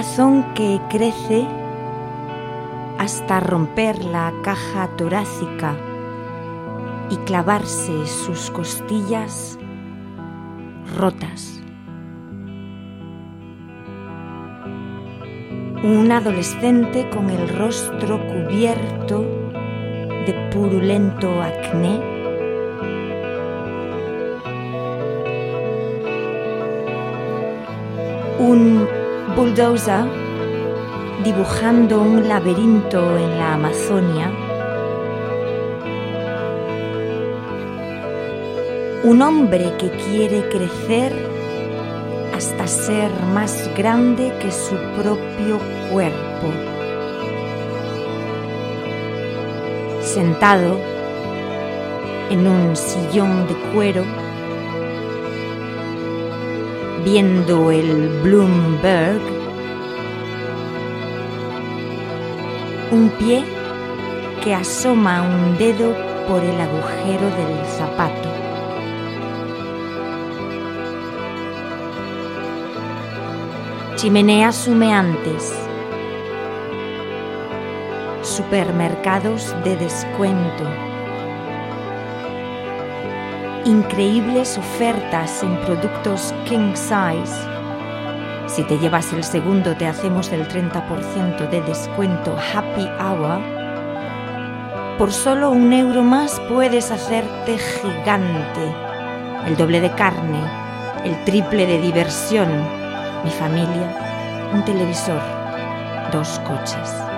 corazón que crece hasta romper la caja torácica y clavarse sus costillas rotas. Un adolescente con el rostro cubierto de purulento acné. Bulldozer dibujando un laberinto en la Amazonia. Un hombre que quiere crecer hasta ser más grande que su propio cuerpo. Sentado en un sillón de cuero, viendo el Bloomberg, un pie que asoma un dedo por el agujero del zapato. Chimeneas humeantes, supermercados de descuento, increíbles ofertas en productos king size. Si te llevas el segundo te hacemos el 30% de descuento Happy Hour. Por solo un euro más puedes hacerte gigante. El doble de carne, el triple de diversión, mi familia, un televisor, dos coches.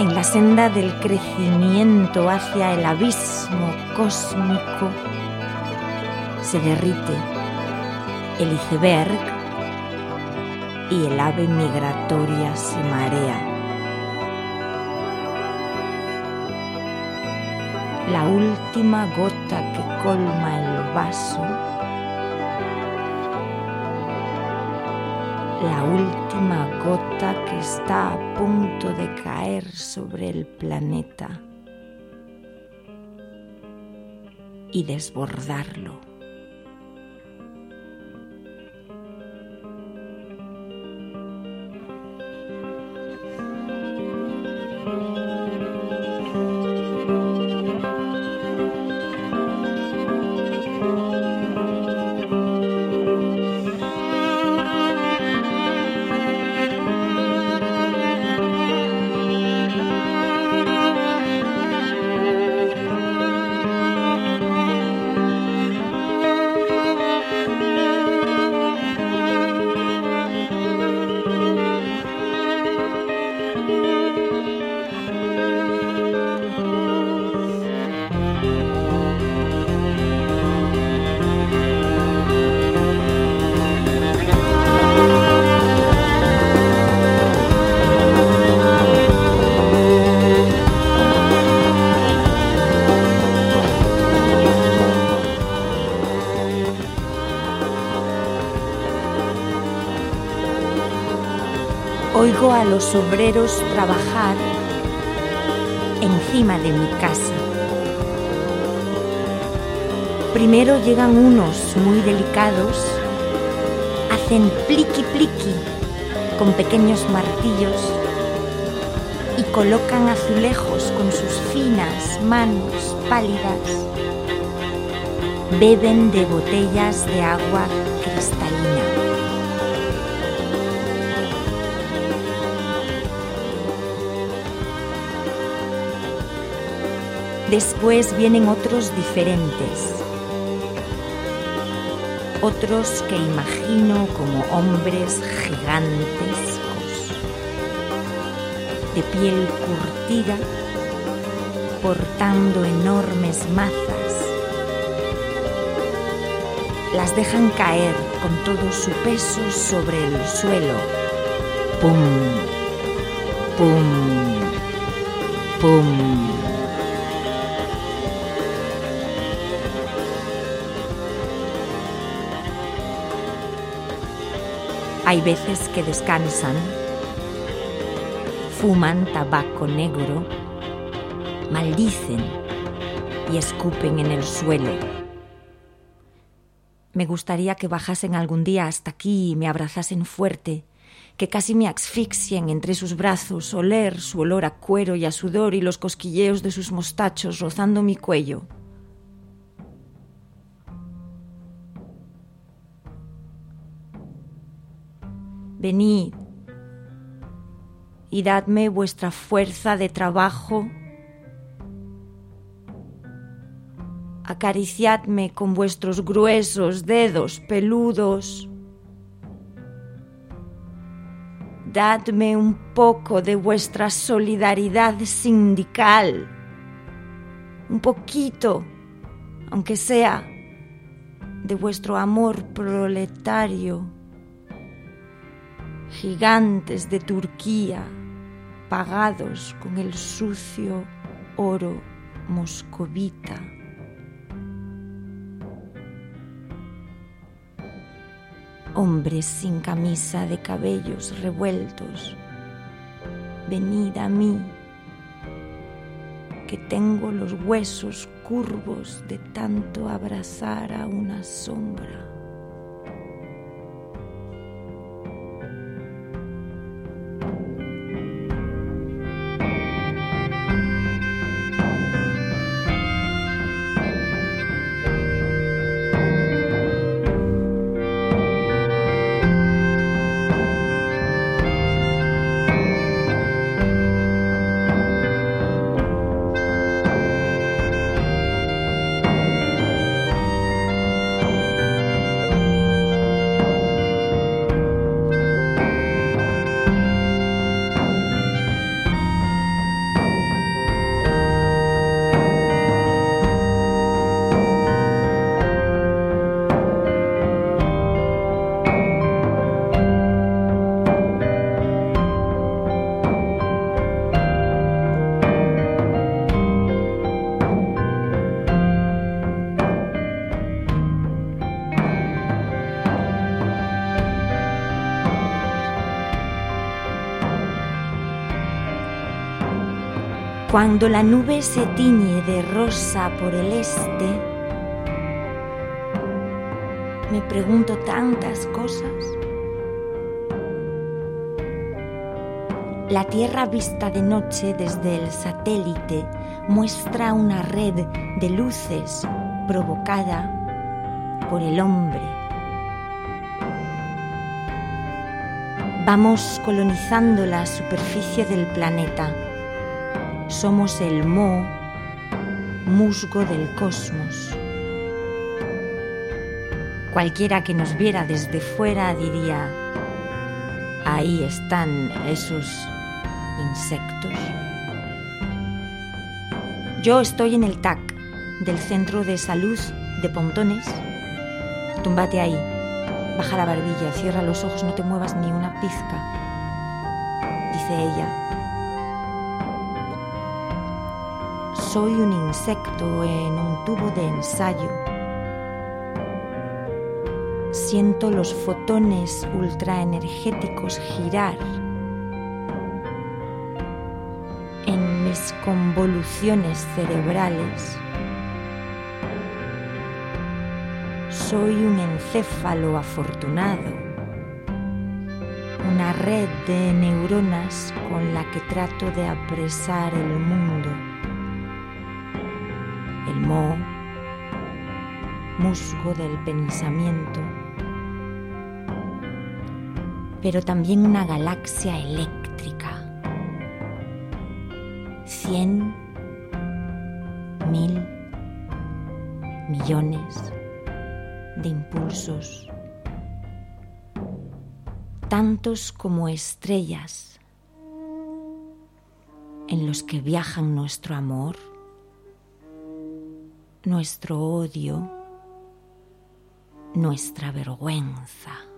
En la senda del crecimiento hacia el abismo cósmico se derrite el iceberg y el ave migratoria se marea. La última gota que colma el vaso la última gota que está a punto de caer sobre el planeta y desbordarlo. A los obreros trabajar encima de mi casa. Primero llegan unos muy delicados, hacen pliqui pliqui con pequeños martillos y colocan azulejos con sus finas manos pálidas. Beben de botellas de agua Después vienen otros diferentes, otros que imagino como hombres gigantescos, de piel curtida, portando enormes mazas. Las dejan caer con todo su peso sobre el suelo. ¡Pum! ¡Pum! Hay veces que descansan, fuman tabaco negro, maldicen y escupen en el suelo. Me gustaría que bajasen algún día hasta aquí y me abrazasen fuerte, que casi me asfixien entre sus brazos, oler su olor a cuero y a sudor y los cosquilleos de sus mostachos rozando mi cuello. Venid y dadme vuestra fuerza de trabajo. Acariciadme con vuestros gruesos dedos peludos. Dadme un poco de vuestra solidaridad sindical. Un poquito, aunque sea, de vuestro amor proletario gigantes de Turquía pagados con el sucio oro moscovita. Hombres sin camisa de cabellos revueltos, venid a mí, que tengo los huesos curvos de tanto abrazar a una sombra. Cuando la nube se tiñe de rosa por el este, me pregunto tantas cosas. La Tierra vista de noche desde el satélite muestra una red de luces provocada por el hombre. Vamos colonizando la superficie del planeta somos el mo, musgo del cosmos. Cualquiera que nos viera desde fuera diría, ahí están esos insectos. Yo estoy en el TAC del Centro de Salud de Pontones. Túmbate ahí, baja la barbilla, cierra los ojos, no te muevas ni una pizca, dice ella soy un insecto en un tubo de ensayo. Siento los fotones ultraenergéticos girar en mis convoluciones cerebrales. Soy un encéfalo afortunado, una red de neuronas con la que trato de apresar el mundo el mo, musgo del pensamiento, pero también una galaxia eléctrica. Cien, mil, millones de impulsos, tantos como estrellas en los que viajan nuestro amor, nuestro odio, nuestra vergüenza.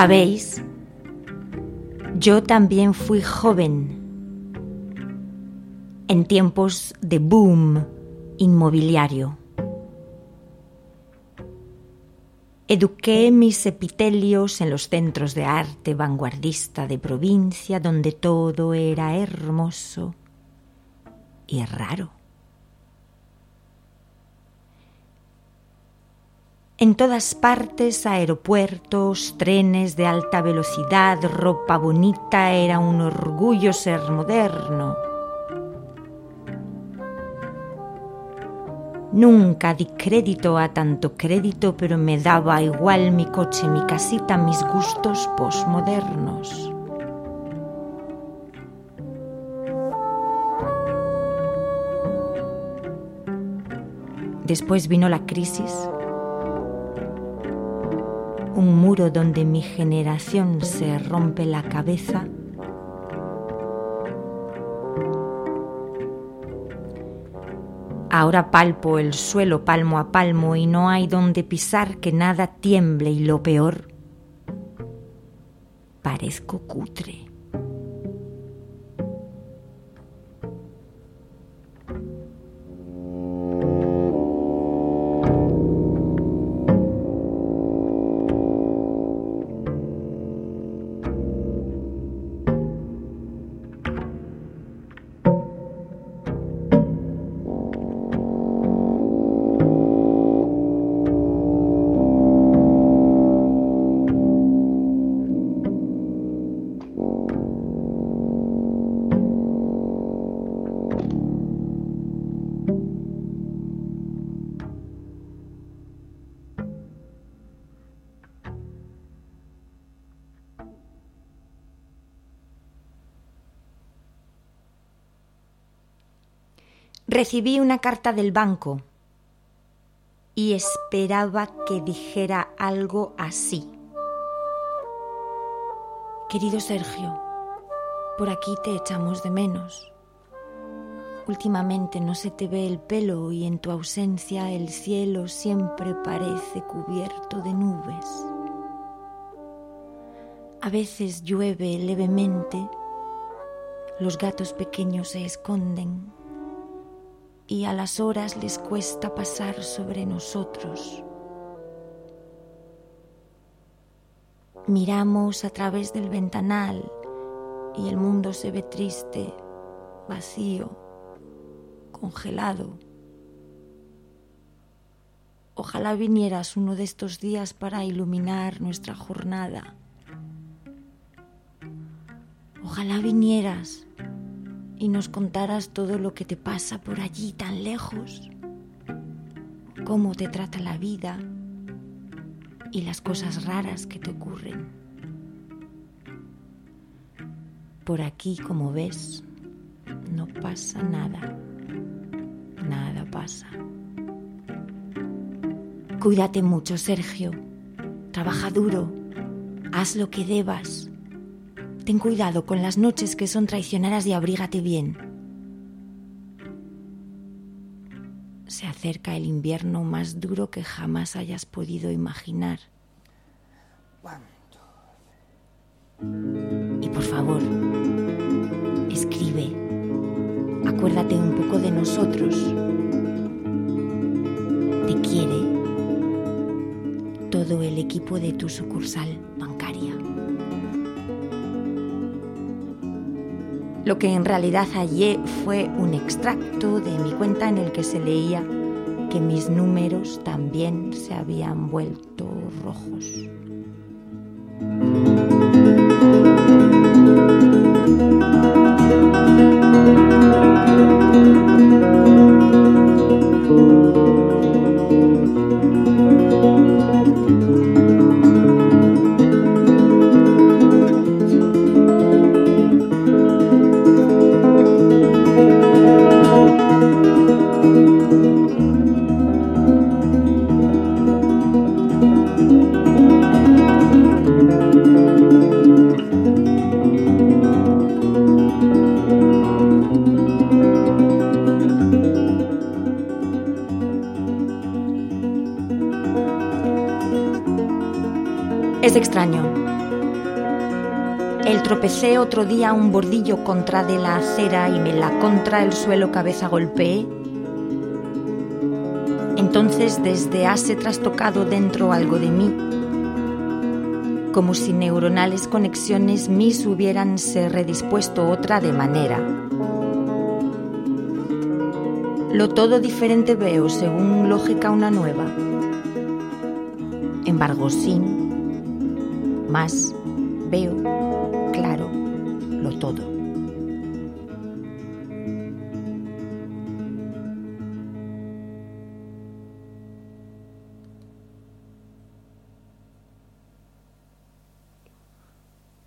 Sabéis, yo también fui joven en tiempos de boom inmobiliario. Eduqué mis epitelios en los centros de arte vanguardista de provincia donde todo era hermoso y raro. En todas partes, aeropuertos, trenes de alta velocidad, ropa bonita, era un orgullo ser moderno. Nunca di crédito a tanto crédito, pero me daba igual mi coche, mi casita, mis gustos posmodernos. Después vino la crisis un muro donde mi generación se rompe la cabeza. Ahora palpo el suelo palmo a palmo y no hay donde pisar que nada tiemble y lo peor, parezco cutre. Recibí una carta del banco y esperaba que dijera algo así. Querido Sergio, por aquí te echamos de menos. Últimamente no se te ve el pelo y en tu ausencia el cielo siempre parece cubierto de nubes. A veces llueve levemente, los gatos pequeños se esconden y a las horas les cuesta pasar sobre nosotros. Miramos a través del ventanal y el mundo se ve triste, vacío, congelado. Ojalá vinieras uno de estos días para iluminar nuestra jornada. Ojalá vinieras y nos contaras todo lo que te pasa por allí tan lejos, cómo te trata la vida y las cosas raras que te ocurren. Por aquí, como ves, no pasa nada, nada pasa. Cuídate mucho, Sergio. Trabaja duro. Haz lo que debas. Ten cuidado con las noches que son traicioneras y abrígate bien. Se acerca el invierno más duro que jamás hayas podido imaginar. Y por favor, escribe. Acuérdate un poco de nosotros. Te quiere todo el equipo de tu sucursal bancaria. Lo que en realidad hallé fue un extracto de mi cuenta en el que se leía que mis números también se habían vuelto rojos. Tropecé otro día un bordillo contra de la acera y me la contra el suelo cabeza golpeé. Entonces desde hace trastocado dentro algo de mí, como si neuronales conexiones mis hubieran se redispuesto otra de manera. Lo todo diferente veo según lógica una nueva. Embargo sin, más veo todo.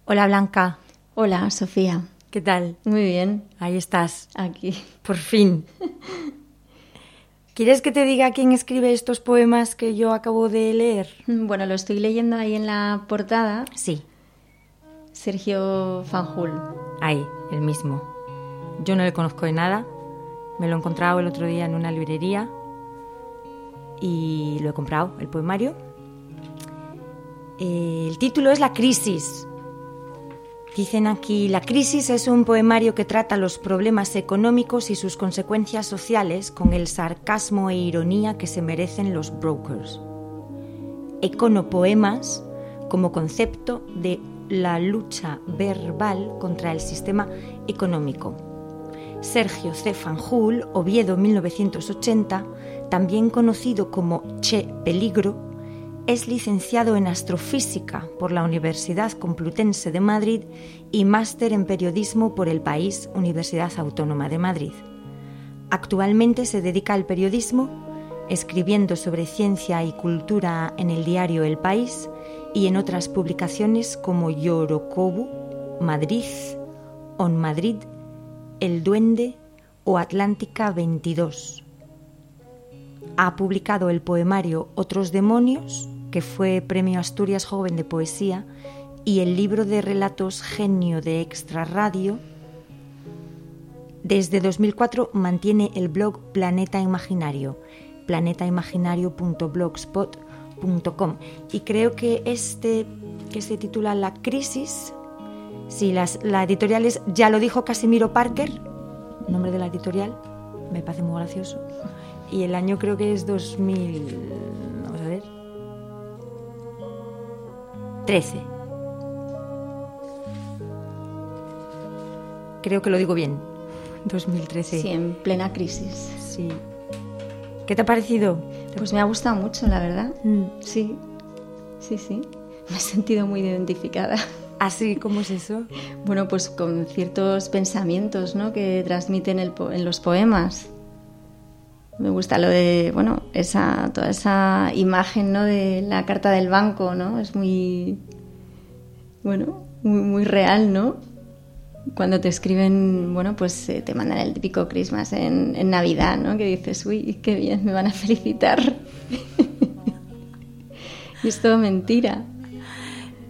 Hola Blanca. Hola Sofía. ¿Qué tal? Muy bien. Ahí estás. Aquí. Por fin. ¿Quieres que te diga quién escribe estos poemas que yo acabo de leer? Bueno, lo estoy leyendo ahí en la portada. Sí. Sergio Fanjul. Ahí, el mismo. Yo no le conozco de nada. Me lo he encontrado el otro día en una librería y lo he comprado, el poemario. Eh, el título es La crisis. Dicen aquí, La crisis es un poemario que trata los problemas económicos y sus consecuencias sociales con el sarcasmo e ironía que se merecen los brokers. Econopoemas como concepto de la lucha verbal contra el sistema económico. Sergio C. Fanjul, Oviedo 1980, también conocido como Che Peligro, es licenciado en astrofísica por la Universidad Complutense de Madrid y máster en periodismo por el País Universidad Autónoma de Madrid. Actualmente se dedica al periodismo, escribiendo sobre ciencia y cultura en el diario El País y en otras publicaciones como Yorokobu, Madrid, On Madrid, El Duende o Atlántica 22. Ha publicado el poemario Otros Demonios, que fue Premio Asturias Joven de Poesía, y el libro de relatos Genio de Extra Radio. Desde 2004 mantiene el blog Planeta Imaginario, planetaimaginario.blogspot.com. Y creo que este, que se titula La Crisis, si las, la editorial es Ya lo dijo Casimiro Parker, nombre de la editorial, me parece muy gracioso. Y el año creo que es 2000, vamos a ver, 13. Creo que lo digo bien. 2013. Sí, en plena crisis. Sí. ¿Qué te ha parecido? Pues me ha gustado mucho, la verdad. Mm. Sí, sí, sí. Me he sentido muy identificada. ¿Así? ¿Cómo es eso? Bueno, pues con ciertos pensamientos ¿no? que transmiten el po- en los poemas. Me gusta lo de, bueno, esa, toda esa imagen ¿no? de la carta del banco, ¿no? Es muy, bueno, muy, muy real, ¿no? Cuando te escriben, bueno, pues eh, te mandan el típico Christmas en, en Navidad, ¿no? Que dices, uy, qué bien, me van a felicitar. y es todo mentira.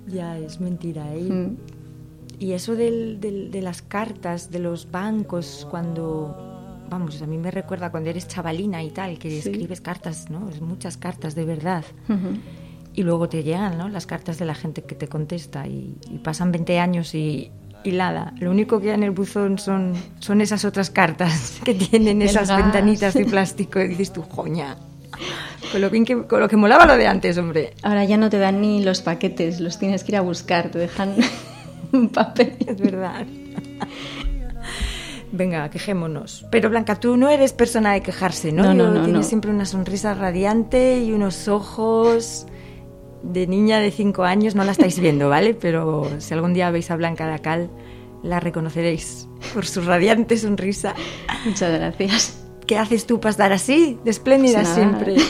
Ya, es mentira, ¿eh? Mm. Y eso del- del- de las cartas, de los bancos, cuando... Vamos, a mí me recuerda cuando eres chavalina y tal, que Sí. escribes cartas, ¿no? Muchas cartas de verdad. Ujú. Y luego te llegan, ¿no? Las cartas de la gente que te contesta y, y pasan 20 años y, y nada. Lo único que hay en el buzón son, son esas otras cartas que tienen esas gas. ventanitas de plástico y dices tú, joña. Con lo, bien que, con lo que molaba lo de antes, hombre. Ahora ya no te dan ni los paquetes, los tienes que ir a buscar, te dejan un papel. Es verdad. Venga, quejémonos. Pero Blanca, tú no eres persona de quejarse, ¿no? No, no, no, Tienes no. siempre una sonrisa radiante y unos ojos de niña de cinco años. No la estáis viendo, ¿vale? Pero si algún día veis a Blanca de Acal, la reconoceréis por su radiante sonrisa. Muchas gracias. ¿Qué haces tú para estar así, de espléndida Pues siempre?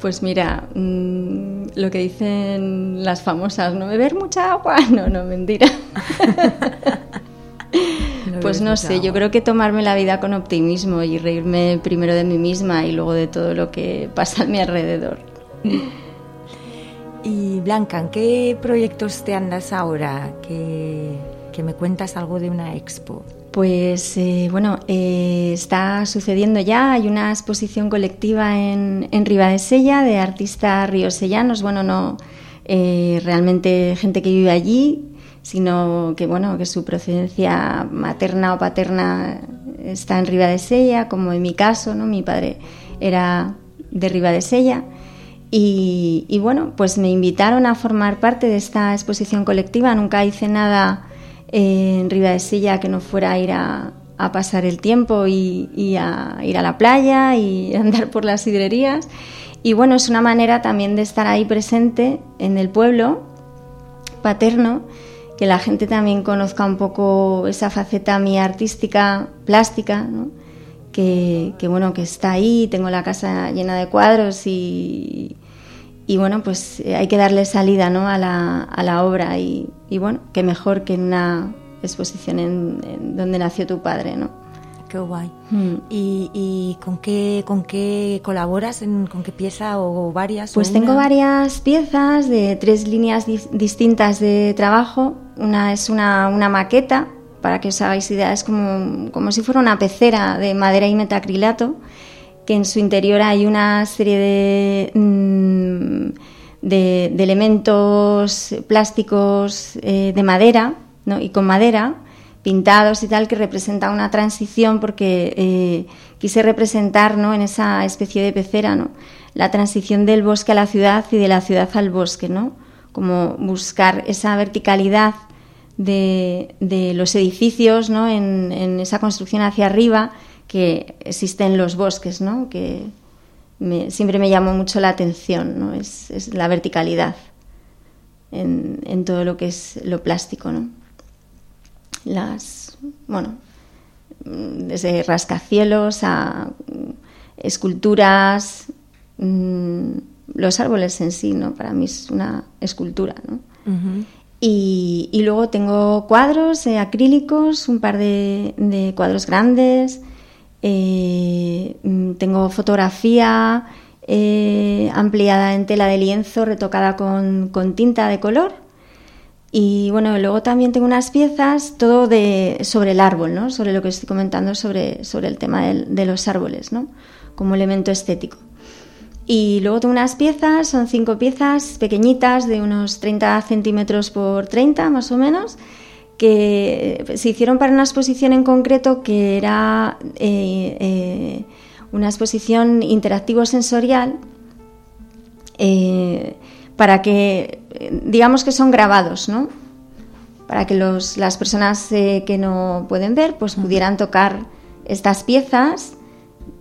Pues mira, mm, lo que dicen las famosas, no beber mucha agua. No, no, mentira. Pues no sé, yo creo que tomarme la vida con optimismo y reírme primero de mí misma y luego de todo lo que pasa a mi alrededor. Y Blanca, ¿en qué proyectos te andas ahora? Que, que me cuentas algo de una expo. Pues eh, bueno, eh, está sucediendo ya, hay una exposición colectiva en, en Ribadesella de artistas riosellanos, bueno, no eh, realmente gente que vive allí, sino que bueno, que su procedencia materna o paterna está en Riva de Sella, como en mi caso, ¿no? Mi padre era de Riva de Sella. Y, bueno, pues me invitaron a formar parte de esta exposición colectiva. Nunca hice nada en Riva de Sella que no fuera a ir a, pasar el tiempo y, y, a ir a la playa y andar por las sidrerías. Y bueno, es una manera también de estar ahí presente en el pueblo paterno que la gente también conozca un poco esa faceta mía artística, plástica, que, bueno, que está ahí, tengo la casa llena de cuadros y, y bueno, pues eh, hay que darle salida ¿no? a, la, a la obra y, y, bueno, qué mejor que en una exposición en, donde nació tu padre, ¿no? Qué guay. Mm. ¿Y, ¿Y, con qué con qué colaboras? En, ¿Con qué pieza o varias? Pues tengo varias piezas de tres líneas distintas de trabajo. Una es una, una, maqueta, para que os hagáis idea, es como, como si fuera una pecera de madera y metacrilato, que en su interior hay una serie de, mm, de, elementos plásticos eh, de madera ¿no? y con madera pintados y tal, que representa una transición porque eh, quise representar ¿no? en esa especie de pecera ¿no? la transición del bosque a la ciudad y de la ciudad al bosque, ¿no? como buscar esa verticalidad de, de los edificios ¿no? en, en, esa construcción hacia arriba que existe en los bosques, ¿no? que siempre me llamó mucho la atención, ¿no? es, es la verticalidad en, en todo lo que es lo plástico. ¿no? las, bueno, desde rascacielos a esculturas, mm, los árboles en sí, ¿no? Para mí es una escultura, ¿no? y, y, luego tengo cuadros eh, acrílicos, un par de, cuadros grandes, eh, mm, tengo fotografía eh, ampliada en tela de lienzo, retocada con, con tinta de color y bueno, luego también tengo unas piezas, todo de, sobre el árbol, ¿no? Sobre lo que estoy comentando sobre, sobre el tema de, los árboles, ¿no? Como elemento estético. Y luego tengo unas piezas, son cinco piezas pequeñitas de unos 30 centímetros por 30 más o menos, que se hicieron para una exposición en concreto que era eh, eh, una exposición interactivo-sensorial. Eh, para que, digamos que son grabados, ¿no? Para que los, las personas que no pueden ver, pues pudieran tocar estas piezas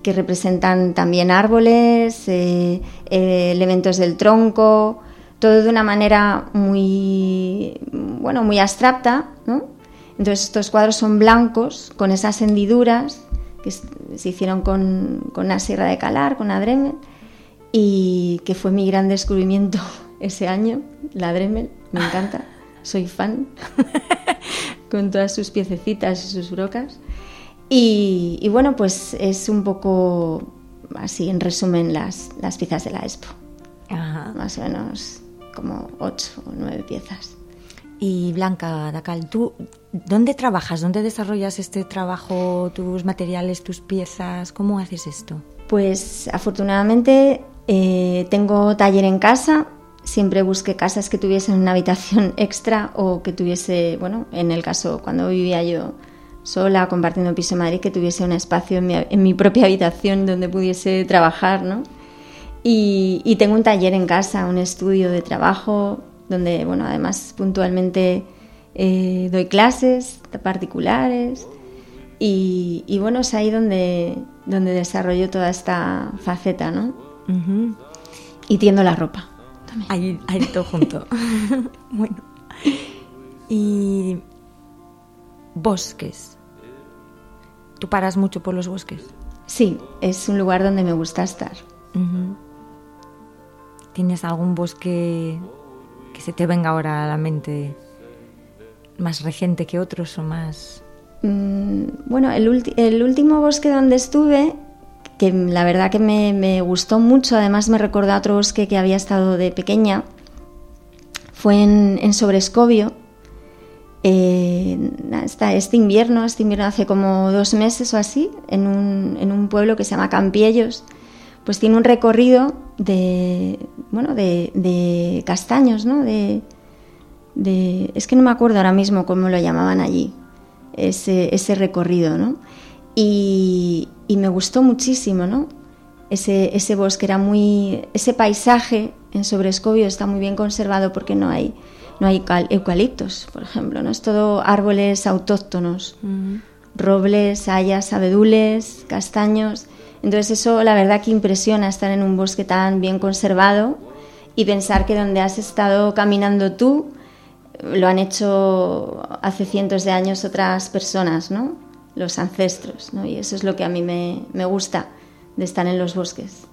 que representan también árboles, elementos del tronco, todo de una manera muy, bueno, muy abstracta, ¿no? Entonces estos cuadros son blancos, con esas hendiduras que se hicieron con, con una sierra de calar, con Dremel, y que fue mi gran descubrimiento ese año, la Dremel, me encanta, soy fan, con todas sus piececitas y sus brocas. Y, bueno, pues es un poco así, en resumen, las, las piezas de la Expo. Más o menos como ocho o nueve piezas. Y Blanca Dacal, ¿tú dónde trabajas? ¿Dónde desarrollas este trabajo, tus materiales, tus piezas? ¿Cómo haces esto? Pues afortunadamente eh, tengo taller en casa, siempre busqué casas que tuviesen una habitación extra o que tuviese, bueno, en el caso cuando vivía yo sola compartiendo piso en Madrid, que tuviese un espacio en mi, propia habitación donde pudiese trabajar, ¿no? Y, tengo un taller en casa, un estudio de trabajo, donde, bueno, además puntualmente eh, doy clases particulares y, bueno, es ahí donde, donde desarrollo toda esta faceta, ¿no? Y tiendo la ropa. Ahí, ahí todo junto. bueno. Y bosques. ¿Tú paras mucho por los bosques? Sí, es un lugar donde me gusta estar. ¿Tienes algún bosque que se te venga ahora a la mente más reciente que otros o más? Mm, bueno, el, último bosque donde estuve que la verdad que me, gustó mucho, además me recordó a otro bosque que había estado de pequeña, fue en, Sobrescobio, eh, este invierno, este invierno hace como dos meses o así, en un, pueblo que se llama Campiellos, pues tiene un recorrido de, bueno, de, castaños, ¿no? De, de, es que no me acuerdo ahora mismo cómo lo llamaban allí, ese, ese recorrido, ¿no? Y, y, me gustó muchísimo, ¿no? Ese, ese bosque era muy, ese paisaje en Sobrescobio está muy bien conservado porque no hay, no hay eucaliptos, por ejemplo, ¿no? Es todo árboles autóctonos, robles, hayas, abedules, castaños. Entonces eso la verdad que impresiona estar en un bosque tan bien conservado y pensar que donde has estado caminando tú lo han hecho hace cientos de años otras personas, ¿no? Los ancestros, ¿no? Y eso es lo que a mí me, me gusta de estar en los bosques.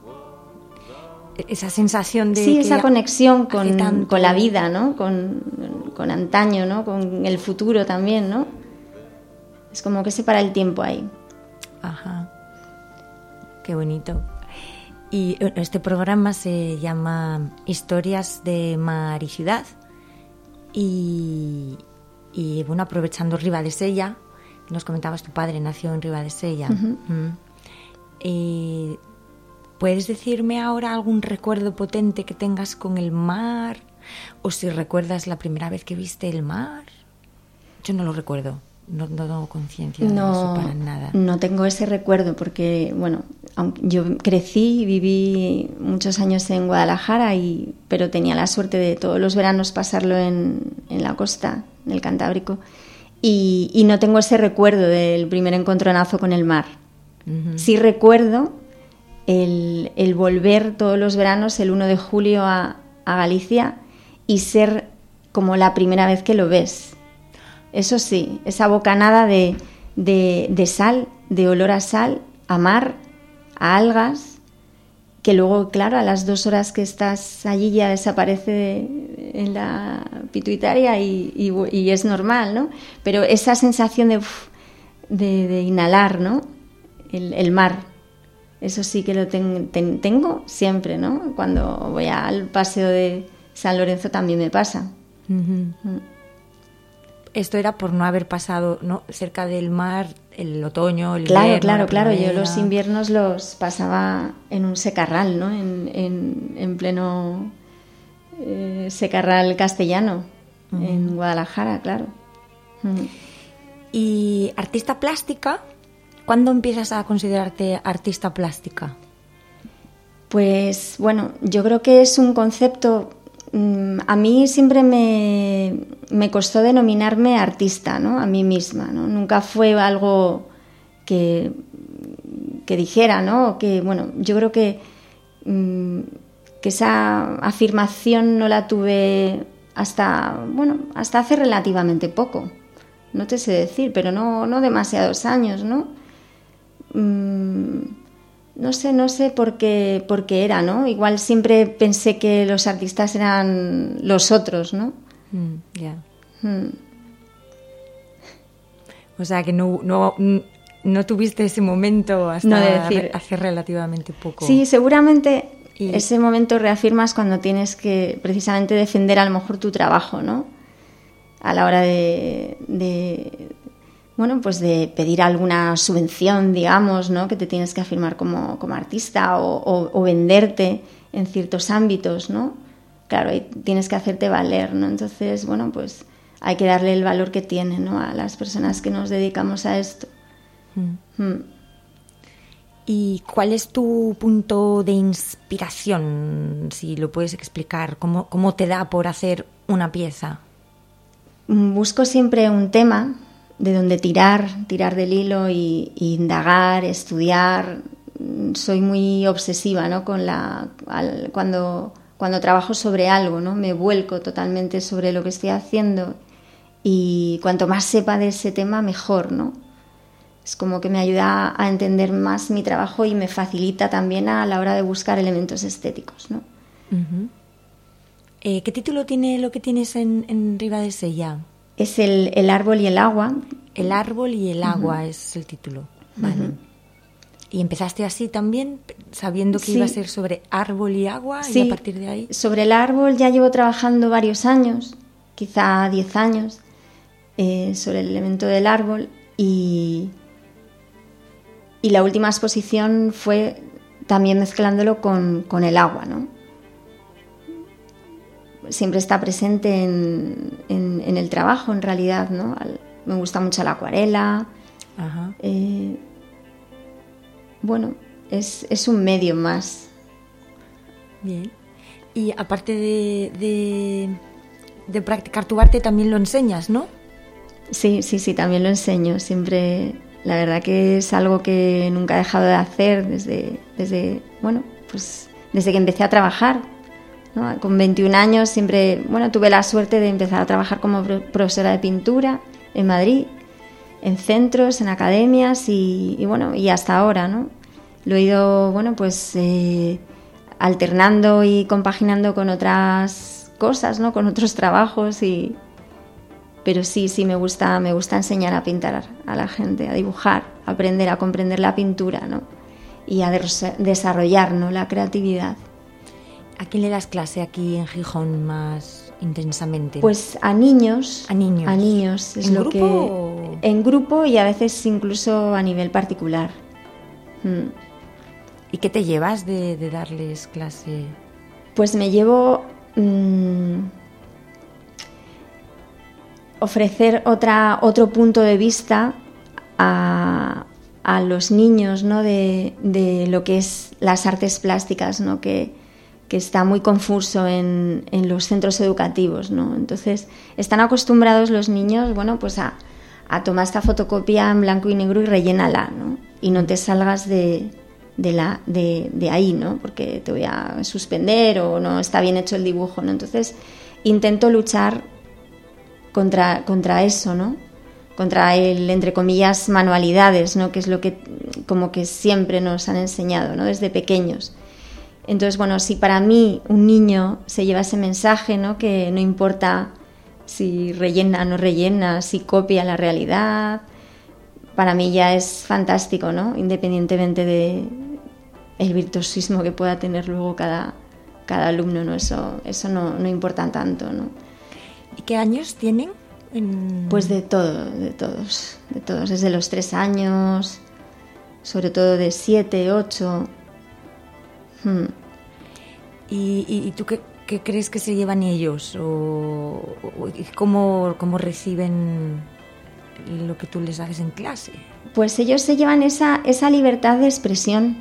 Esa sensación de... Sí, esa conexión con, con, la vida, ¿no? Con, con antaño, ¿no? Con el futuro también, ¿no? Es como que se para el tiempo ahí. Ajá. Qué bonito. Y eh, este programa se llama Historias de Mar y Ciudad. Y, bueno, aprovechando Riva de Sella, nos comentabas tu padre nació en Riva de Sella. Mm. Eh, ¿Puedes decirme ahora algún recuerdo potente que tengas con el mar? ¿O si recuerdas la primera vez que viste el mar? Yo no lo recuerdo no, tengo conciencia de eso para nada. No tengo ese recuerdo porque, bueno, yo crecí y viví muchos años en Guadalajara, y, pero tenía la suerte de todos los veranos pasarlo en, en la costa, en el Cantábrico, y, y, no tengo ese recuerdo del primer encontronazo con el mar. Sí recuerdo el, el, volver todos los veranos, el 1 de julio, a, a Galicia y ser como la primera vez que lo ves eso sí, esa bocanada de, de, sal, de olor a sal, a mar, a algas, que luego, claro, a las dos horas que estás allí ya desaparece en la pituitaria y, es normal, ¿no? Pero esa sensación de, de, inhalar, ¿no? El, mar, eso sí que lo tengo siempre, ¿no? Cuando voy al paseo de San Lorenzo también me pasa esto era por no haber pasado ¿no? cerca del mar el otoño, el claro, invierno. Claro, claro, Yo los inviernos los pasaba en un secarral, ¿no? En, en, pleno eh, secarral castellano, en Guadalajara, claro. ¿Y artista plástica? ¿Cuándo empiezas a considerarte artista plástica? Pues bueno, yo creo que es un concepto a mí siempre me, me, costó denominarme artista, ¿no? A mí misma, ¿no? Nunca fue algo que, que dijera, ¿no? Que, bueno, yo creo que, mm, que esa afirmación no la tuve hasta, bueno, hasta hace relativamente poco. No te sé decir, pero no, no demasiados años, ¿no? Mm, no sé, no sé por qué, por qué era, ¿no? Igual siempre pensé que los artistas eran los otros, ¿no? Mm, ya. Mm. O sea, que no, no, tuviste ese momento hasta hace relativamente poco. Sí, seguramente ese momento reafirmas cuando tienes que precisamente defender a lo mejor tu trabajo, ¿no? A la hora de, bueno, pues de pedir alguna subvención, digamos, ¿no? Que te tienes que afirmar como, artista o, venderte en ciertos ámbitos, ¿no? Claro, ahí tienes que hacerte valer, ¿no? Entonces, bueno, pues hay que darle el valor que tiene, ¿no? A las personas que nos dedicamos a esto. Mm. Mm. ¿Y cuál es tu punto de inspiración? Si lo puedes explicar, ¿cómo, cómo te da por hacer una pieza? Busco siempre un tema de donde tirar, tirar del hilo y, indagar, estudiar. Soy muy obsesiva, ¿no? Con la cuando cuando trabajo sobre algo, ¿no? Me vuelco totalmente sobre lo que estoy haciendo y cuanto más sepa de ese tema mejor, ¿no? Es como que me ayuda a entender más mi trabajo y me facilita también a la hora de buscar elementos estéticos, ¿no? Eh, ¿Qué título tiene lo que tienes en, en de Sella? Es el, árbol y el agua. El árbol y el agua es el título. Vale. ¿Y empezaste así también, sabiendo que iba a ser sobre árbol y agua y a partir de ahí? Sobre el árbol ya llevo trabajando varios años, quizá 10 años, eh, sobre el elemento del árbol y, y la última exposición fue también mezclándolo con, con el agua, ¿no? Siempre está presente en, en, el trabajo, en realidad, ¿no? Me gusta mucho la acuarela. Eh, bueno, es, es, un medio más. Bien. Y aparte de, de, de, practicar tu arte, también lo enseñas, ¿no? Sí, sí, sí, también lo enseño. Siempre, la verdad que es algo que nunca he dejado de hacer desde, desde bueno, pues desde que empecé a trabajar. Con 21 años siempre, bueno, tuve la suerte de empezar a trabajar como profesora de pintura en Madrid, en centros, en academias y, bueno, y hasta ahora, ¿no? Lo he ido, bueno, pues eh, alternando y compaginando con otras cosas, ¿no? Con otros trabajos y... Pero sí, sí, me gusta, me gusta enseñar a pintar a la gente, a dibujar, a aprender a comprender la pintura, ¿no? Y a desarrollar. La creatividad. ¿A quién le das clase aquí en Gijón más intensamente? Pues a niños. A niños. A niños. Es ¿En lo grupo? Que, en grupo y a veces incluso a nivel particular. Mm. ¿Y qué te llevas de, darles clase? Pues me llevo mm, ofrecer otra, otro punto de vista a, a los niños ¿no? de, de, lo que es las artes plásticas, ¿no? que, que está muy confuso en, en, los centros educativos, ¿no? Entonces, están acostumbrados los niños, bueno, pues a, a, tomar esta fotocopia en blanco y negro y rellénala, ¿no? Y no te salgas de, de, la, de, de, ahí, ¿no? Porque te voy a suspender o no está bien hecho el dibujo, ¿no? Entonces, intento luchar contra, contra eso, ¿no? Contra el, entre comillas, manualidades, ¿no? Que es lo que como que siempre nos han enseñado, ¿no? Desde pequeños entonces, bueno, si para mí un niño se lleva ese mensaje, ¿no? Que no importa si rellena o no rellena, si copia la realidad, para mí ya es fantástico, ¿no? Independientemente de el virtuosismo que pueda tener luego cada, cada alumno, ¿no? Eso, eso no, no importa tanto, ¿no? ¿Y qué años tienen? Pues de todo, de todos, de todos, desde los tres años, sobre todo de siete, ocho, Hmm. ¿Y, tú qué, crees que se llevan ellos? ¿O, cómo, reciben lo que tú les haces en clase? Pues ellos se llevan esa, esa libertad de expresión,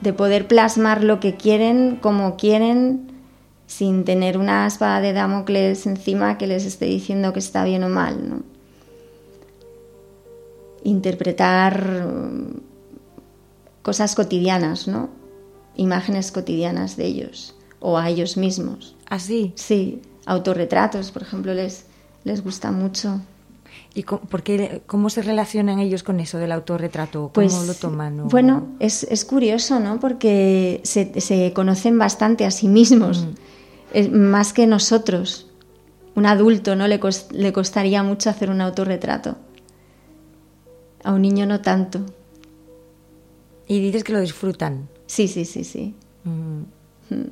de poder plasmar lo que quieren, como quieren, sin tener una espada de Damocles encima que les esté diciendo que está bien o mal. ¿no? Interpretar cosas cotidianas, ¿no? Imágenes cotidianas de ellos o a ellos mismos. ¿Así? ¿Ah, sí, autorretratos, por ejemplo, les, les gusta mucho. ¿Y cómo, por qué, cómo se relacionan ellos con eso del autorretrato? ¿Cómo pues, lo toman? Bueno, es, es, curioso, ¿no? Porque se, se, conocen bastante a sí mismos, mm. más que nosotros. Un adulto no le, le costaría mucho hacer un autorretrato. A un niño no tanto. Y dices que lo disfrutan. Sí, sí, sí, sí. Mm. Mm.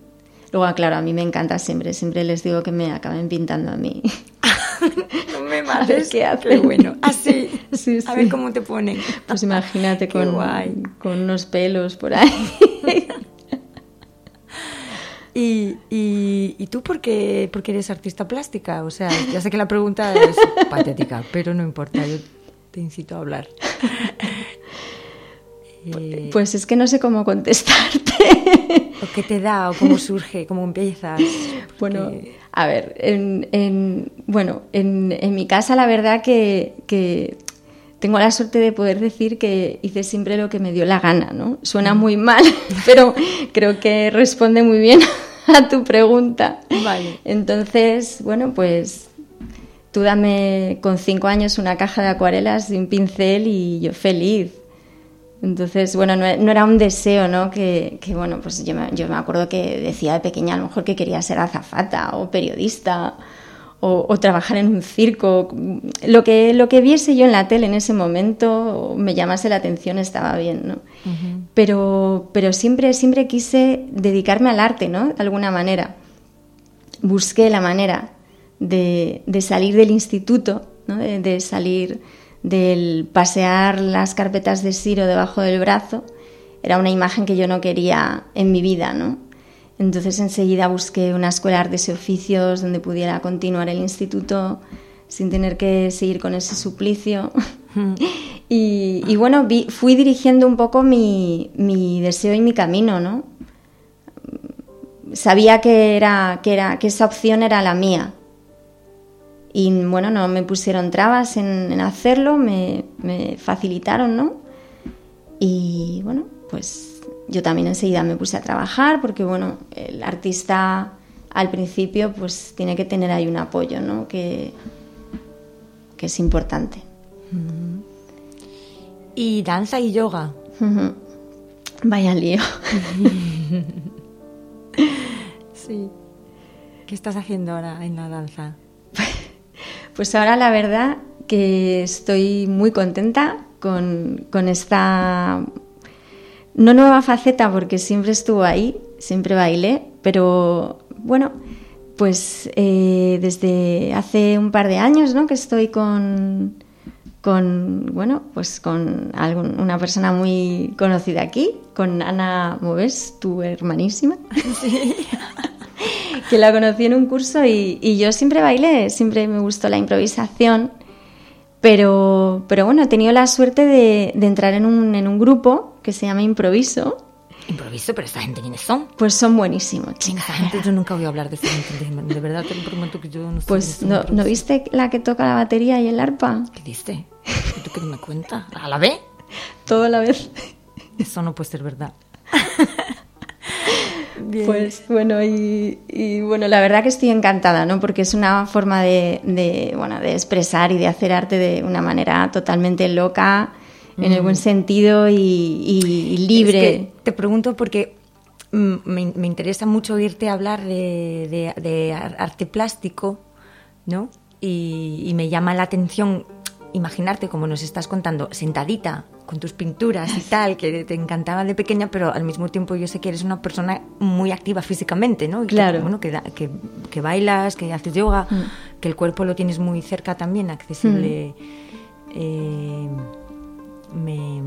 Luego, claro, a mí me encanta siempre, siempre les digo que me acaben pintando a mí. no me mates. qué hace. bueno. Así. Ah, sí, A ver cómo te ponen. Pues imagínate con, con unos pelos por ahí. ¿Y, y, y tú por qué, por qué eres artista plástica? O sea, ya sé que la pregunta es patética, pero no importa, yo te incito a hablar. Eh, pues es que no sé cómo contestarte. ¿O qué te da? ¿O cómo surge? ¿Cómo empiezas? Bueno, a ver, en, bueno, en, mi casa la verdad que, tengo la suerte de poder decir que hice siempre lo que me dio la gana, ¿no? Suena mm. muy mal, pero creo que responde muy bien a tu pregunta. Vale. Entonces, bueno, pues tú dame con cinco años una caja de acuarelas y un pincel y yo feliz. Entonces, bueno, no, era un deseo, ¿no? Que, bueno, pues yo me, yo me, acuerdo que decía de pequeña a lo mejor que quería ser azafata o periodista o, trabajar en un circo. Lo que, lo que viese yo en la tele en ese momento me llamase la atención estaba bien, ¿no? pero, pero siempre, siempre quise dedicarme al arte, ¿no? De alguna manera. Busqué la manera de, de salir del instituto, ¿no? de salir del pasear las carpetas de Siro debajo del brazo, era una imagen que yo no quería en mi vida, ¿no? Entonces enseguida busqué una escuela de artes y oficios donde pudiera continuar el instituto sin tener que seguir con ese suplicio. y, bueno, fui dirigiendo un poco mi, deseo y mi camino, ¿no? Sabía que, era, que, era, que esa opción era la mía. Y bueno, no me pusieron trabas en, hacerlo, me, me facilitaron, ¿no? Y bueno, pues yo también enseguida me puse a trabajar porque bueno, el artista al principio pues tiene que tener ahí un apoyo, ¿no? Que, que es importante. ¿Y danza y yoga? Vaya lío. sí. ¿Qué estás haciendo ahora en la danza? Pues ahora la verdad que estoy muy contenta con, con esta no nueva faceta porque siempre estuvo ahí, siempre bailé, pero bueno, pues eh, desde hace un par de años ¿no? que estoy con, con bueno, pues con una persona muy conocida aquí, con Ana Moves, tu hermanísima. que la conocí en un curso y, y, yo siempre bailé, siempre me gustó la improvisación pero, pero bueno, he tenido la suerte de, de entrar en un, en un, grupo que se llama Improviso. Improviso, pero esta gente quiénes son? Pues son buenísimos. Esta gente yo nunca voy a hablar de esta gente. De verdad te lo prometo que yo no Pues no, ¿no viste la que toca la batería y el arpa? ¿Qué diste? ¿Tú qué me cuentas? ¿A la vez? Todo a la vez. Eso no puede ser verdad. Pues bueno, y, bueno, la verdad que estoy encantada, ¿no? Porque es una forma de, bueno, de expresar y de hacer arte de una manera totalmente loca, en el buen mm. sentido y, libre. te pregunto porque mm, me, interesa mucho oírte hablar de, arte plástico, ¿no? y me llama la atención imaginarte, como nos estás contando, sentadita con tus pinturas y tal, que te encantaba de pequeña, pero al mismo tiempo yo sé que eres una persona muy activa físicamente, ¿no? claro. Que, bueno, que, que, bailas, que haces yoga, mm. que el cuerpo lo tienes muy cerca también, accesible. Mm. Eh, me,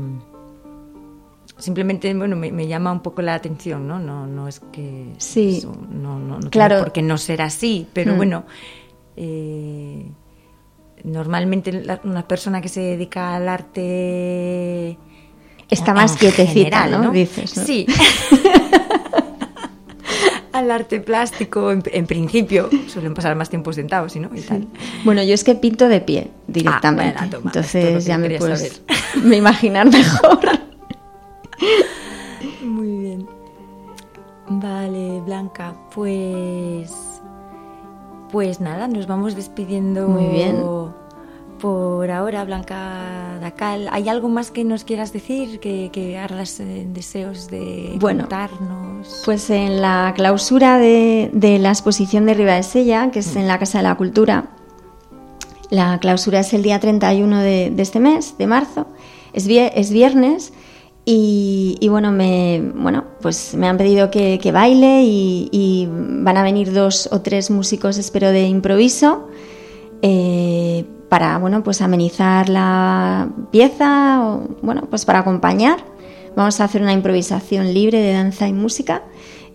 simplemente bueno me, llama un poco la atención no no no es que sí no no, no claro porque no será así pero mm. bueno eh, normalmente una persona que se dedica al arte está más quietecita, ¿no? Dices, Sí. al arte plástico, en, principio, suelen pasar más tiempo sentados, ¿no? Bueno, yo es que pinto de pie directamente. Ah, entonces ya me puedes me imaginar mejor. Muy bien. Vale, Blanca, pues pues nada, nos vamos despidiendo. Muy bien. Por ahora, Blanca Dacal, ¿hay algo más que nos quieras decir? Que, que en deseos de bueno, contarnos. Pues en la clausura de, la exposición de Riva de Sella, que es mm. en la Casa de la Cultura, la clausura es el día 31 de, de este mes, de marzo, es, es viernes y, bueno, me, bueno, pues me han pedido que, baile y, van a venir dos o tres músicos, espero, de improviso eh, para, bueno, pues amenizar la pieza o, bueno, pues para acompañar. Vamos a hacer una improvisación libre de danza y música.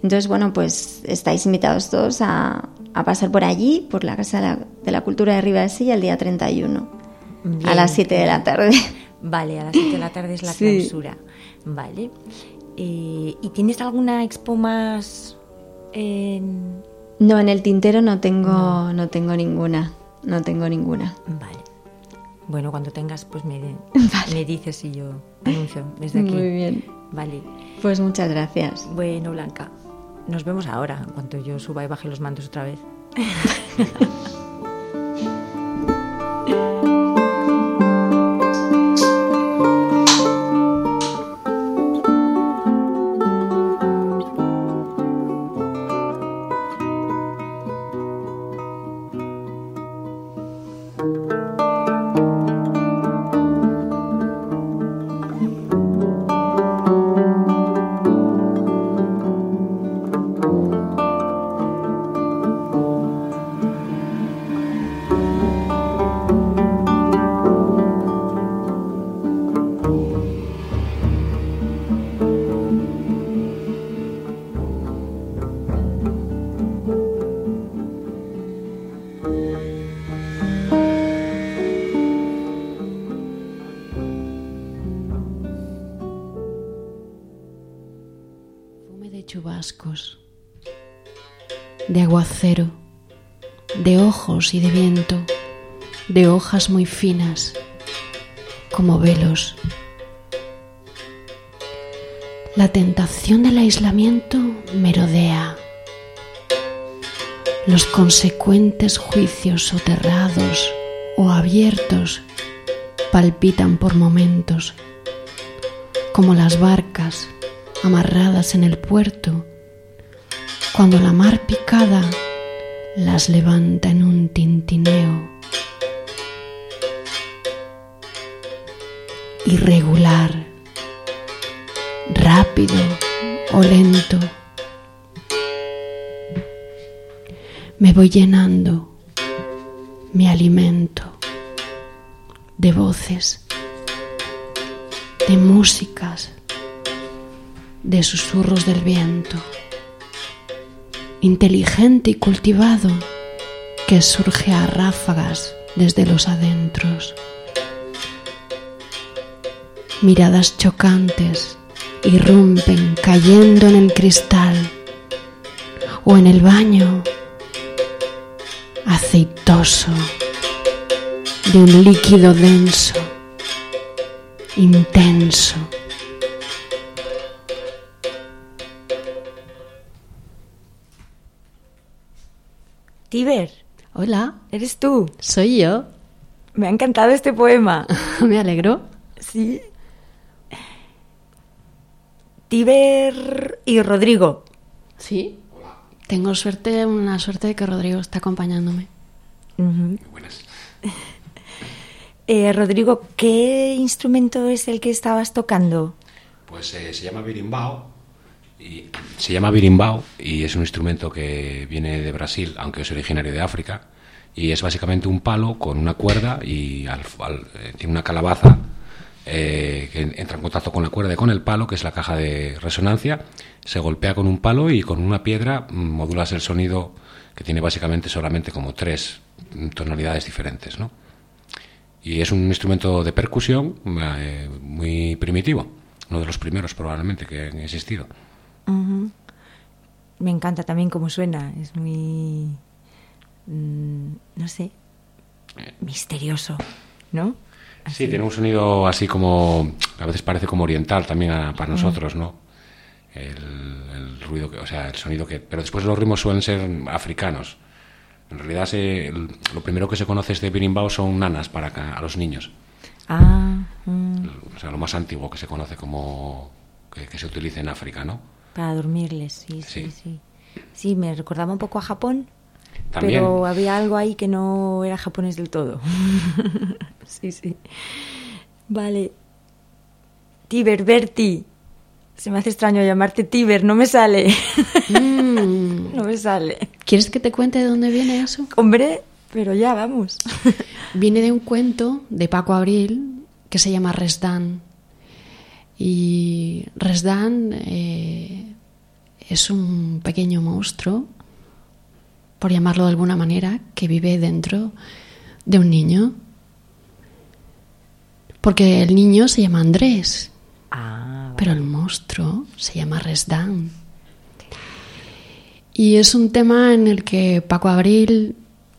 Entonces, bueno, pues estáis invitados todos a, pasar por allí, por la Casa de la, Cultura de Riva de Silla, el día 31, a las 7 de la tarde. Vale, a las 7 de la tarde es la clausura. Vale. Eh, ¿Y tienes alguna expo más en... No, en el tintero no tengo, no. tengo ninguna. No tengo ninguna. Vale. Bueno, cuando tengas, pues me, me dices y yo anuncio desde aquí. Muy bien. Vale. Pues muchas gracias. Bueno, Blanca, nos vemos ahora, en cuanto yo suba y baje los mandos otra vez. de ojos y de viento, de hojas muy finas, como velos. La tentación del aislamiento merodea. Los consecuentes juicios soterrados o abiertos palpitan por momentos, como las barcas amarradas en el puerto, cuando la mar picada las levanta en un tintineo. Irregular, rápido o lento. Me voy llenando, me alimento de voces, de músicas, de susurros del viento, inteligente y cultivado que surge a ráfagas desde los adentros. Miradas chocantes irrumpen cayendo en el cristal o en el baño aceitoso de un líquido denso, intenso. Tiber, Hola, ¿eres tú? soy yo. Me ha encantado este poema. Me alegro. Sí. Tiber y Rodrigo. Sí. Tengo suerte, una suerte de que Rodrigo está acompañándome. Buenas. Eh, Rodrigo, ¿qué instrumento es el que estabas tocando? Pues eh, se llama birimbao y se llama birimbao y es un instrumento que viene de Brasil, aunque es originario de África y es básicamente un palo con una cuerda y al- eh, tiene una calabaza eh, que entra en contacto con la cuerda y con el palo, que es la caja de resonancia, se golpea con un palo y con una piedra mm, modulas el sonido que tiene básicamente solamente como tres tonalidades diferentes, ¿no? Y es un instrumento de percusión eh, muy primitivo, uno de los primeros probablemente que han existido. Me encanta también cómo suena. Es muy. mm, no sé. Misterioso, ¿no? Sí, tiene un sonido así como, a veces parece como oriental también a- para nosotros, ¿no? El, el ruido, que, o sea, el sonido que... Pero después los ritmos suelen ser africanos. En realidad se- el- lo primero que se conoce de birimbao son nanas para a los niños. Ah, mm, O sea, lo más antiguo que se conoce como... que, que se utiliza en África, ¿no? Para dormirles, sí, sí, Sí. sí. Sí, me recordaba un poco a Japón, También. pero había algo ahí que no era japonés del todo. sí, sí. Vale. Tiber, Berti. Se me hace extraño llamarte Tiber, no me sale. Mm, no me sale. ¿Quieres que te cuente de dónde viene eso? Hombre, pero ya, vamos. Viene de un cuento de Paco Abril que se llama Resdan. Y Resdan eh, es un pequeño monstruo, por llamarlo de alguna manera, que vive dentro de un niño. Porque el niño se llama Andrés, ah, pero el monstruo se llama Resdan. Y es un tema en el que Paco Abril,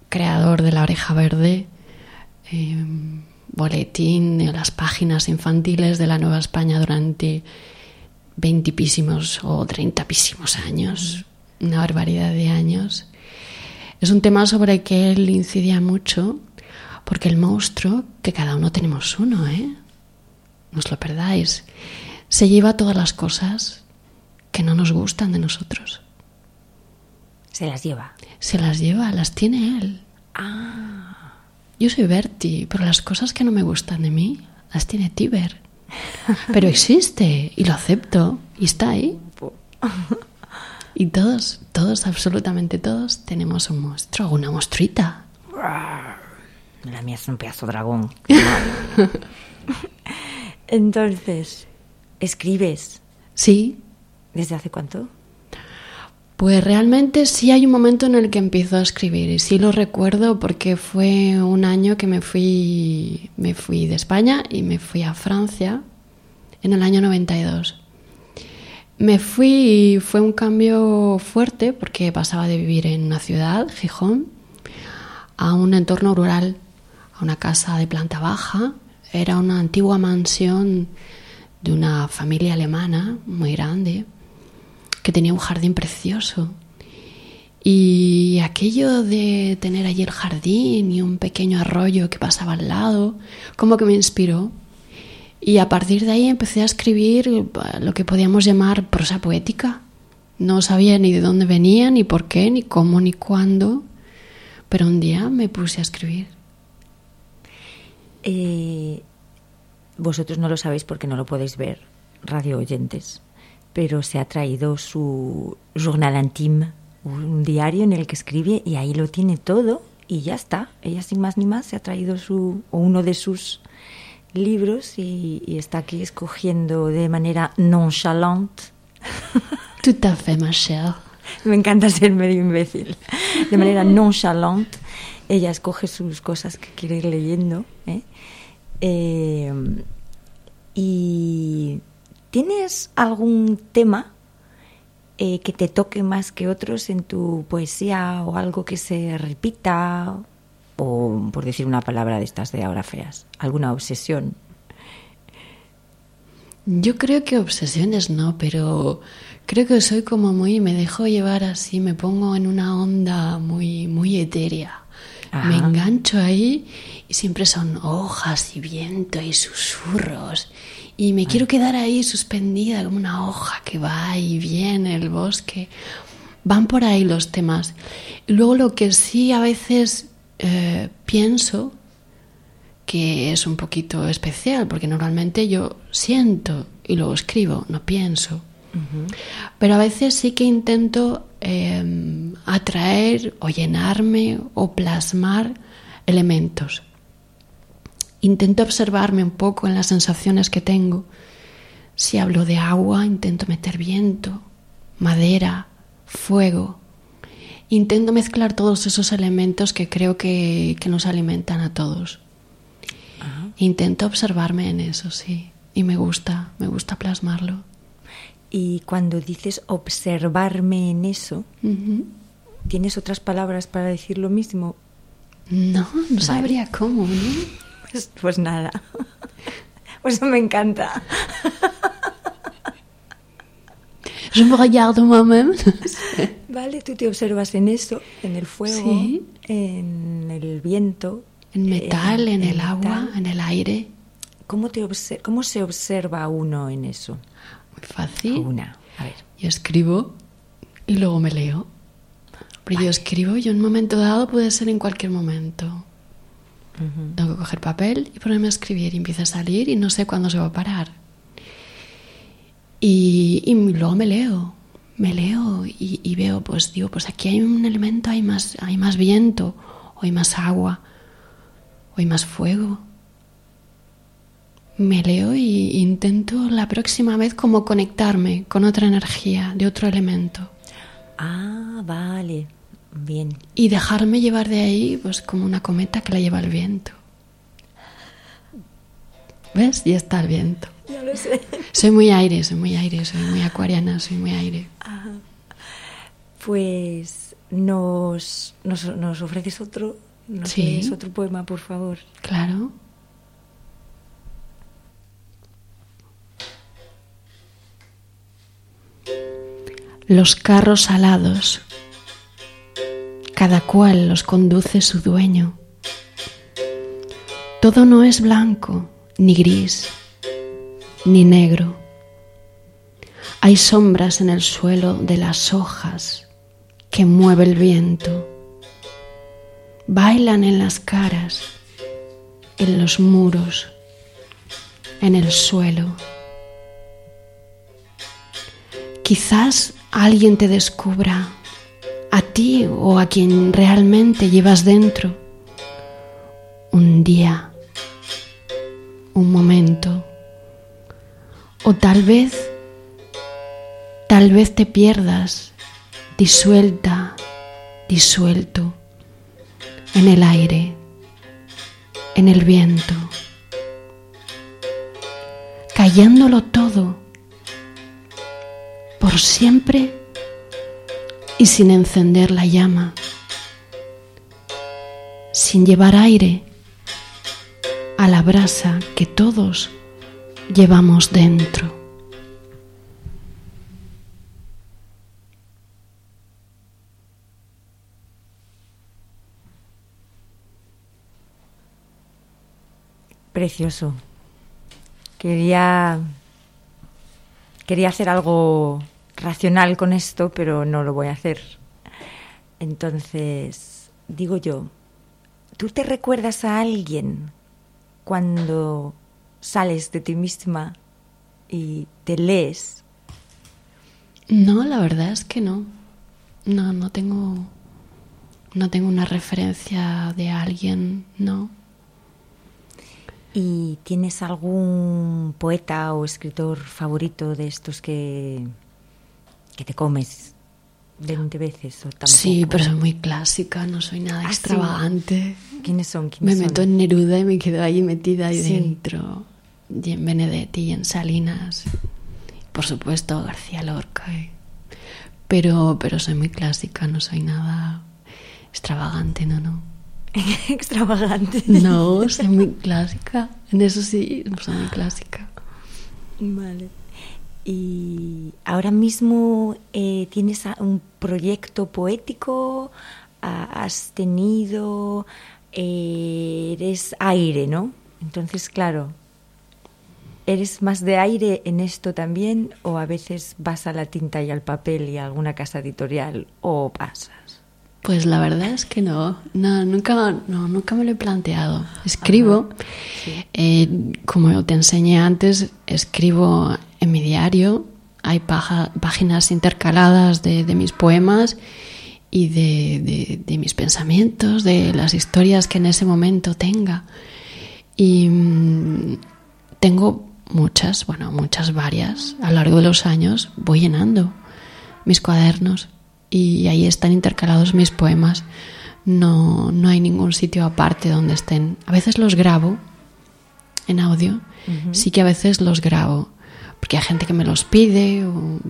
creador de La Oreja Verde, eh, boletín de las páginas infantiles de la Nueva España durante veintipísimos o treintapísimos años, una barbaridad de años. Es un tema sobre el que él incidía mucho, porque el monstruo, que cada uno tenemos uno, ¿eh? No os lo perdáis, se lleva todas las cosas que no nos gustan de nosotros. se las lleva. Se las lleva, las tiene él. Yo soy Bertie, pero las cosas que no me gustan de mí las tiene Tiber. Pero existe y lo acepto y está ahí. Y todos, todos, absolutamente todos, tenemos un monstruo una monstruita. La mía es un pedazo dragón. Entonces, ¿escribes Sí, desde hace cuánto? Pues realmente sí hay un momento en el que empiezo a escribir y sí lo recuerdo porque fue un año que me fui, me fui de España y me fui a Francia en el año 92. Me fui y fue un cambio fuerte porque pasaba de vivir en una ciudad, Gijón, a un entorno rural, a una casa de planta baja. Era una antigua mansión de una familia alemana muy grande que tenía un jardín precioso. Y aquello de tener allí el jardín y un pequeño arroyo que pasaba al lado, como que me inspiró. Y a partir de ahí empecé a escribir eh, lo que podíamos llamar prosa poética. No sabía ni de dónde venía, ni por qué, ni cómo, ni cuándo, pero un día me puse a escribir. Eh, vosotros no lo sabéis porque no lo podéis ver, radio oyentes, pero se ha traído su journal intime, un diario en el que escribe y ahí lo tiene todo y ya está. Ella sin más ni más se ha traído su o uno de sus libros y, y está aquí escogiendo de manera nonchalante. Tout à fait, ma chère. Me encanta ser medio imbécil. De manera nonchalante, ella escoge sus cosas que quiere ir leyendo. ¿eh? Eh, ¿Y tienes algún tema eh, que te toque más que otros en tu poesía o algo que se repita? O, por decir una palabra de estas de ahora feas, alguna obsesión. Yo creo que obsesiones no, pero creo que soy como muy, me dejo llevar así, me pongo en una onda muy, muy etérea. Me engancho ahí y siempre son hojas y viento y susurros. Y me quiero quedar ahí suspendida como una hoja que va y viene el bosque. Van por ahí los temas. Y luego lo que sí a veces eh, pienso que es un poquito especial, porque normalmente yo siento y luego escribo, no pienso. Pero a veces sí que intento eh, atraer o llenarme o plasmar elementos. Intento observarme un poco en las sensaciones que tengo. Si hablo de agua, intento meter viento, madera, fuego. Intento mezclar todos esos elementos que creo que, que nos alimentan a todos. Intento observarme en eso, sí. Y me gusta, me gusta plasmarlo. Y cuando dices observarme en eso. ¿tienes otras palabras para decir lo mismo? No, no sabría cómo, ¿no? Pues, pues nada. Pues me encanta. Je me regarde moi-même. Vale, tú te observas en eso, en el fuego, Sí. en el viento. En metal, en, el metal. agua, en el aire. ¿Cómo, te ¿Cómo se observa uno en eso? Muy fácil. Una. A ver. Yo escribo y luego me leo. Pero yo escribo y en un momento dado puede ser en cualquier momento. Tengo que coger papel y ponerme a escribir y empieza a salir y no sé cuándo se va a parar. Y, y luego me leo, me leo y, y veo, pues digo, pues aquí hay un elemento, hay más, hay más viento, o hay más agua, o hay más fuego. Me leo y intento la próxima vez como conectarme con otra energía, de otro elemento. Ah, vale. Bien. Y dejarme llevar de ahí, pues como una cometa que la lleva el viento. ¿Ves? Y está el viento. Ya lo sé. Soy muy aire, soy muy aire, soy muy acuariana, soy muy aire. Pues nos, nos, nos ofreces otro, nos Sí. otro poema, por favor. Claro. Los carros alados, cada cual los conduce su dueño. Todo no es blanco, ni gris, ni negro. Hay sombras en el suelo de las hojas que mueve el viento. Bailan en las caras, en los muros, en el suelo. Quizás alguien te descubra, o a quien realmente llevas dentro, un día, un momento, o tal vez, tal vez te pierdas disuelta, disuelto en el aire, en el viento, callándolo todo, por siempre y sin encender la llama, sin llevar aire a la brasa que todos llevamos dentro. Precioso. Quería quería hacer algo racional con esto, pero no lo voy a hacer. Entonces, digo yo, ¿tú te recuerdas a alguien cuando sales de ti misma y te lees? No, la verdad es que no. No, no tengo no tengo una referencia de alguien, no. ¿Y tienes algún poeta o escritor favorito de estos que, que te comes 20 veces o tampoco? Sí, pero soy muy clásica, no soy nada ¿Ah, sí? extravagante. ¿Quiénes son? Me ¿Quiénes meto en Neruda y me quedo ahí metida ahí Sí. dentro. Y en Benedetti y en Salinas. Por supuesto, García Lorca. Pero, pero soy muy clásica, no soy nada extravagante, no, no. Extravagante. No, soy muy clásica. En eso sí, soy muy clásica. Vale. ¿Y ahora mismo eh, tienes un proyecto poético? ¿Has tenido? eh, eres aire, ¿no? Entonces, claro, ¿eres más de aire en esto también o a veces vas a la tinta y al papel y a alguna casa editorial o pasas? Pues la verdad es que no, no nunca, no, nunca me lo he planteado. Escribo, eh, como te enseñé antes, escribo en mi diario, hay paja- páginas intercaladas de, de mis poemas y de, de- de mis pensamientos, de las historias que en ese momento tenga. Y mm, tengo muchas, bueno, muchas varias. A lo largo de los años voy llenando mis cuadernos y ahí están intercalados mis poemas. No, no hay ningún sitio aparte donde estén. A veces los grabo en audio, sí que a veces los grabo, porque hay gente que me los pide, o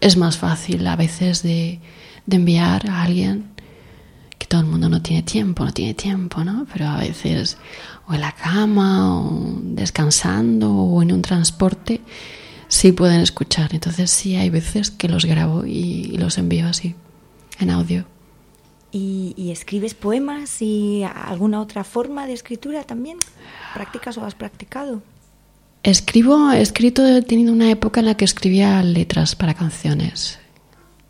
es más fácil a veces de, de enviar a alguien que todo el mundo no tiene tiempo, no tiene tiempo, ¿no? Pero a veces o en la cama o descansando o en un transporte sí pueden escuchar. Entonces sí hay veces que los grabo y, y los envío así, en audio. ¿Y, y escribes poemas y alguna otra forma de escritura también? ¿Practicas o has practicado? Escribo, he escrito, he tenido una época en la que escribía letras para canciones,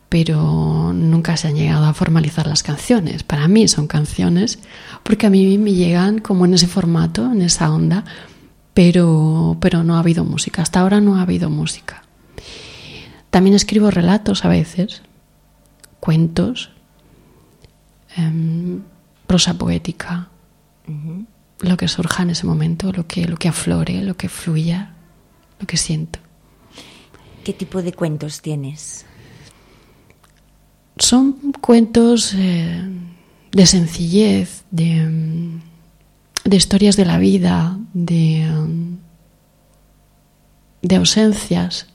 pero nunca se han llegado a formalizar las canciones. Para mí son canciones porque a mí me llegan como en ese formato, en esa onda, pero, pero no ha habido música. Hasta ahora no ha habido música. También escribo relatos a veces, cuentos, em, prosa poética, lo que surja en ese momento, lo que, lo que aflore, lo que fluya, lo que siento. ¿Qué tipo de cuentos tienes? Son cuentos eh, de sencillez, de, de historias de la vida, de, mm, de ausencias,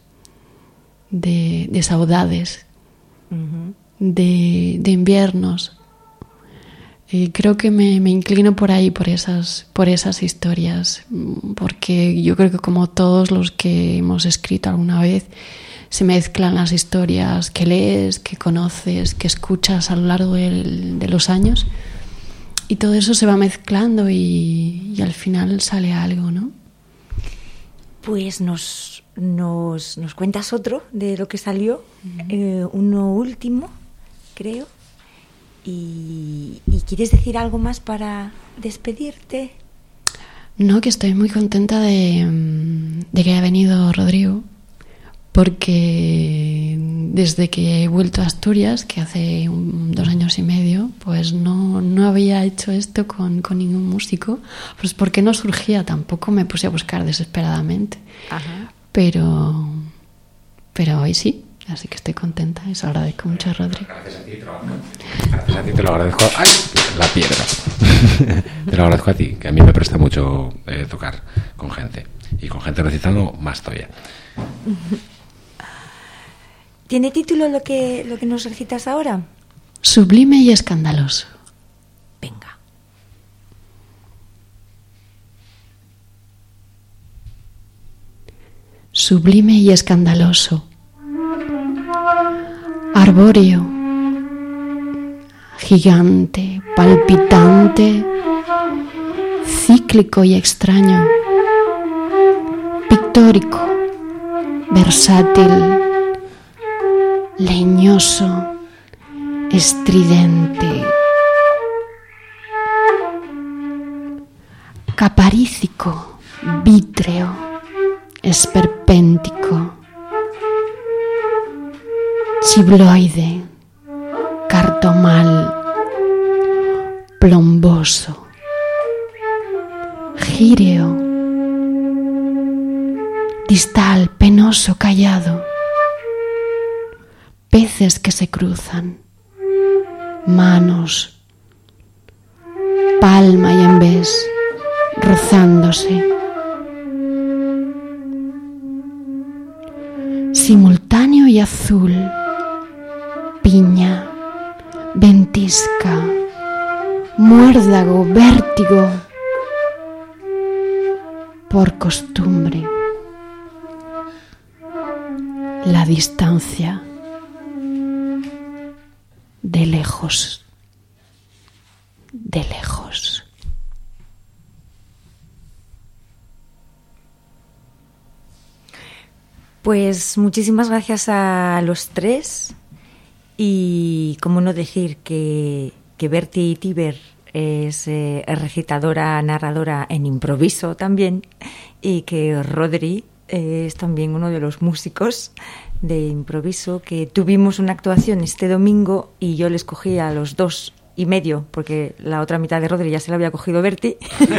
de, de saudades, de, de inviernos. Y creo que me, me inclino por ahí, por esas, por esas historias, mm, porque yo creo que como todos los que hemos escrito alguna vez, se mezclan las historias que lees, que conoces, que escuchas a lo largo del- de los años, y todo eso se va mezclando y, y al final sale algo, ¿no? Pues nos, nos, nos cuentas otro de lo que salió, eh, uno último, creo. Y, ¿Y quieres decir algo más para despedirte? No, que estoy muy contenta de, mm, de que haya venido Rodrigo, porque desde que he vuelto a Asturias, que hace un- dos años y medio, pues no, no había hecho esto con, con ningún músico, pues porque no surgía, tampoco me puse a buscar desesperadamente, Ajá. pero, pero hoy sí, así que estoy contenta y se lo agradezco mucho a Rodrigo. Gracias a ti, te lo agradezco. Gracias a ti, te lo agradezco. ¡Ay! La piedra. te lo agradezco a ti, que a mí me presta mucho eh, tocar con gente. Y con gente recitando más todavía. ¿Tiene título lo que, lo que nos recitas ahora? Sublime y escandaloso. Venga. Sublime y escandaloso. Arbóreo. Gigante, palpitante, cíclico y extraño. Pictórico, versátil leñoso, estridente, caparícico, vítreo, esperpéntico, chibloide, cartomal, plomboso, gíreo, distal, penoso, callado peces que se cruzan, manos, palma y vez, rozándose. Simultáneo y azul, piña, ventisca, muérdago, vértigo, por costumbre. La distancia lejos, de lejos. Pues muchísimas gracias a los tres y cómo no decir que, que Bertie Tiber es eh, recitadora, narradora en improviso también y que Rodri es también uno de los músicos de improviso que tuvimos una actuación este domingo y yo les cogí a los dos y medio, porque la otra mitad de Rodri ya se la había cogido Berti,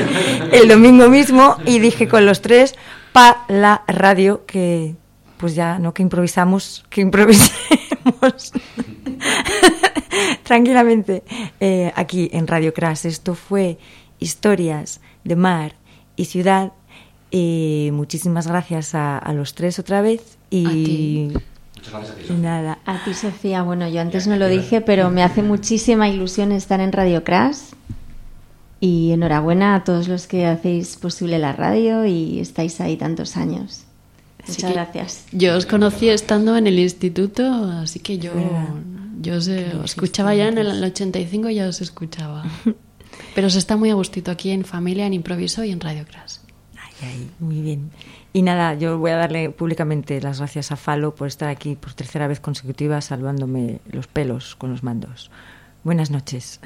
el domingo mismo, y dije con los tres, pa la radio, que pues ya no que improvisamos, que improvisemos tranquilamente eh, aquí en Radio Crash. Esto fue Historias de Mar y Ciudad y muchísimas gracias a, los tres otra vez y, nada. A ti, Sofía. Bueno, yo antes no lo dije, pero me hace muchísima ilusión estar en Radio Crash. Y enhorabuena a todos los que hacéis posible la radio y estáis ahí tantos años. Muchas gracias. Yo os conocí estando en el instituto, así que yo, yo os, escuchaba ya en el 85, ya os escuchaba. Pero se está muy a gustito aquí en familia, en improviso y en Radio Crash muy bien. Y nada, yo voy a darle públicamente las gracias a Falo por estar aquí por tercera vez consecutiva salvándome los pelos con los mandos. Buenas noches.